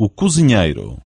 o cozinheiro.